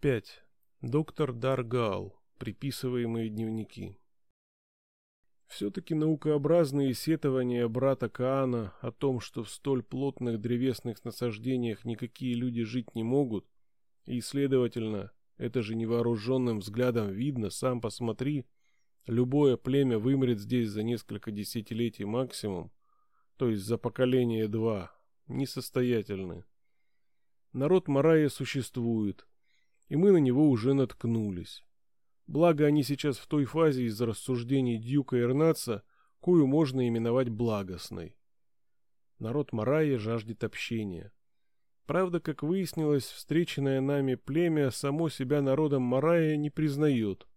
5. Доктор Даргал. Приписываемые дневники. Все-таки наукообразные сетования брата Каана о том, что в столь плотных древесных насаждениях никакие люди жить не могут, и, следовательно, это же невооруженным взглядом видно, сам посмотри, любое племя вымрет здесь за несколько десятилетий максимум, то есть за поколение два, несостоятельны. Народ Марая существует, и мы на него уже наткнулись. Благо они сейчас в той фазе из рассуждений Дьюка Эрнаца, кою можно именовать благостной. Народ Марая жаждет общения. Правда, как выяснилось, встреченное нами племя само себя народом Марая не признает.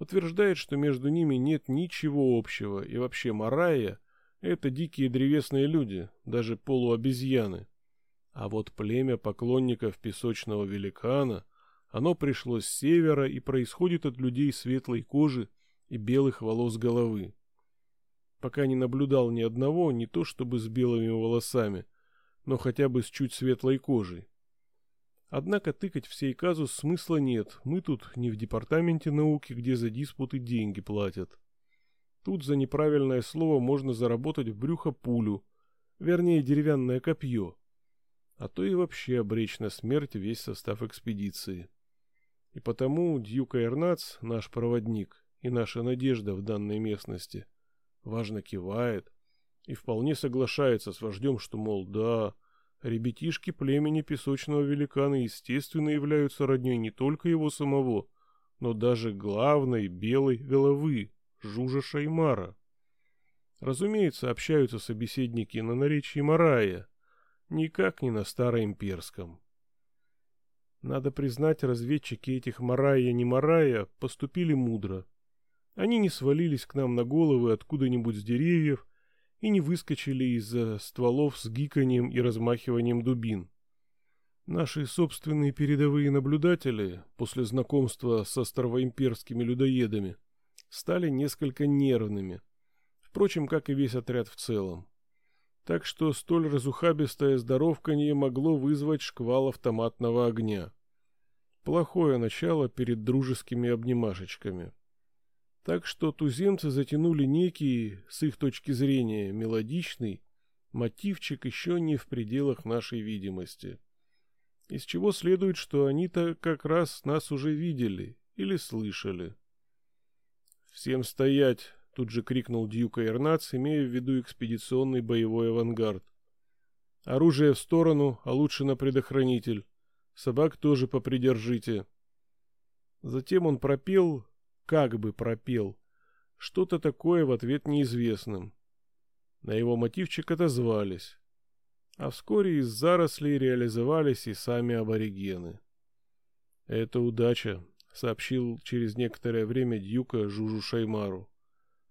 Утверждает, что между ними нет ничего общего, и вообще Марая — это дикие древесные люди, даже полуобезьяны. А вот племя поклонников песочного великана — оно пришло с севера и происходит от людей светлой кожи и белых волос головы. Пока не наблюдал ни одного, не то чтобы с белыми волосами, но хотя бы с чуть светлой кожей. Однако тыкать в сей казус смысла нет, мы тут не в департаменте науки, где за диспуты деньги платят. Тут за неправильное слово можно заработать в брюхо пулю, вернее деревянное копье, а то и вообще обречь на смерть весь состав экспедиции. И потому Дьюка Эрнац, наш проводник и наша надежда в данной местности, важно кивает и вполне соглашается с вождем, что, мол, да, ребятишки племени песочного великана естественно являются родней не только его самого, но даже главной белой головы, Жужа Шаймара. Разумеется, общаются собеседники на наречии Марая, никак не на староимперском. Надо признать, разведчики этих Марая не Марая поступили мудро. Они не свалились к нам на головы откуда-нибудь с деревьев и не выскочили из-за стволов с гиканьем и размахиванием дубин. Наши собственные передовые наблюдатели, после знакомства с староимперскими людоедами, стали несколько нервными, впрочем, как и весь отряд в целом. Так что столь разухабистое здоровканье могло вызвать шквал автоматного огня. Плохое начало перед дружескими обнимашечками. Так что туземцы затянули некий, с их точки зрения, мелодичный мотивчик еще не в пределах нашей видимости. Из чего следует, что они-то как раз нас уже видели или слышали. «Всем стоять!» — тут же крикнул Дьюка Эрнац, имея в виду экспедиционный боевой авангард. «Оружие в сторону, а лучше на предохранитель. Собак тоже попридержите. Затем он пропел, как бы пропел, что-то такое в ответ неизвестным. На его мотивчик отозвались. А вскоре из зарослей реализовались и сами аборигены. «Это удача», — сообщил через некоторое время Дьюка Жужу Шаймару.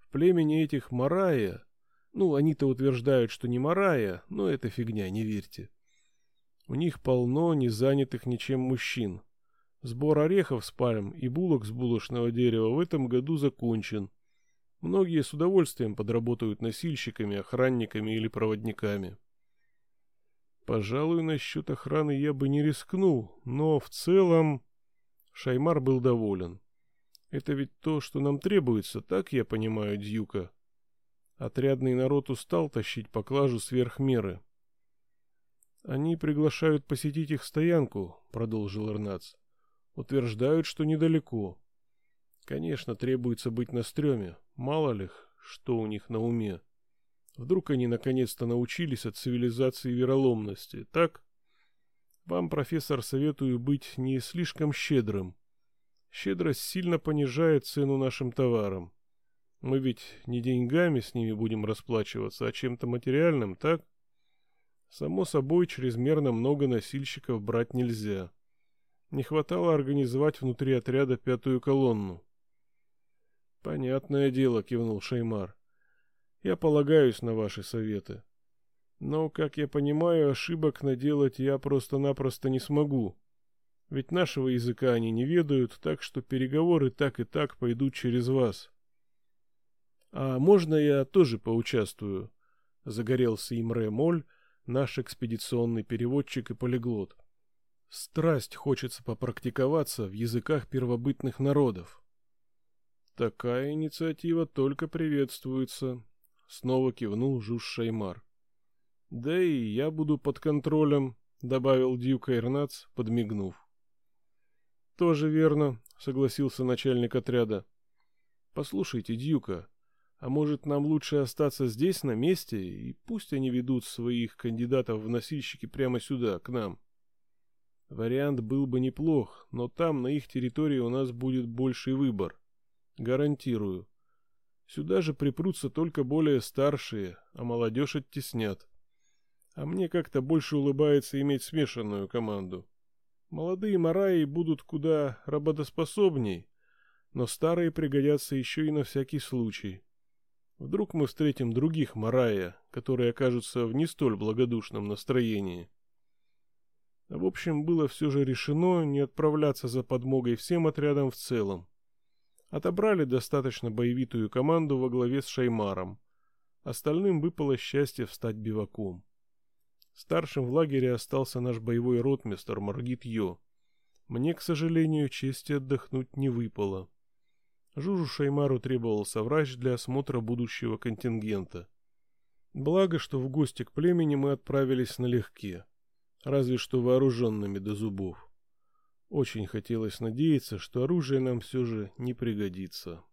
«В племени этих Марая, ну, они-то утверждают, что не Марая, но это фигня, не верьте. У них полно незанятых ничем мужчин. Сбор орехов с пальм и булок с булочного дерева в этом году закончен. Многие с удовольствием подработают носильщиками, охранниками или проводниками. Пожалуй, насчет охраны я бы не рискнул, но в целом... Шаймар был доволен. Это ведь то, что нам требуется, так я понимаю, Дьюка. Отрядный народ устал тащить поклажу сверх меры. Они приглашают посетить их стоянку, продолжил Эрнац. Утверждают, что недалеко. Конечно, требуется быть на стреме. Мало ли, что у них на уме. Вдруг они наконец-то научились от цивилизации вероломности, так? Вам, профессор, советую быть не слишком щедрым. Щедрость сильно понижает цену нашим товарам. Мы ведь не деньгами с ними будем расплачиваться, а чем-то материальным, так? Само собой, чрезмерно много носильщиков брать нельзя. Не хватало организовать внутри отряда пятую колонну. Понятное дело, кивнул Шеймар. Я полагаюсь на ваши советы. Но, как я понимаю, ошибок наделать я просто-напросто не смогу. Ведь нашего языка они не ведают, так что переговоры так и так пойдут через вас. А можно я тоже поучаствую? Загорелся Имре Моль, наш экспедиционный переводчик и полиглот. Страсть хочется попрактиковаться в языках первобытных народов. Такая инициатива только приветствуется, снова кивнул Жуж Шаймар. Да и я буду под контролем, добавил Дьюк Эрнац, подмигнув. Тоже верно, согласился начальник отряда. Послушайте, Дьюка, а может нам лучше остаться здесь на месте и пусть они ведут своих кандидатов в носильщики прямо сюда, к нам. Вариант был бы неплох, но там, на их территории, у нас будет больший выбор. Гарантирую. Сюда же припрутся только более старшие, а молодежь оттеснят. А мне как-то больше улыбается иметь смешанную команду. Молодые мараи будут куда работоспособней, но старые пригодятся еще и на всякий случай. Вдруг мы встретим других марая, которые окажутся в не столь благодушном настроении. В общем, было все же решено не отправляться за подмогой всем отрядам в целом. Отобрали достаточно боевитую команду во главе с Шаймаром. Остальным выпало счастье встать биваком. Старшим в лагере остался наш боевой ротмистр Маргит Йо. Мне, к сожалению, чести отдохнуть не выпало. Жужу Шаймару требовался врач для осмотра будущего контингента. Благо, что в гости к племени мы отправились налегке разве что вооруженными до зубов. Очень хотелось надеяться, что оружие нам все же не пригодится.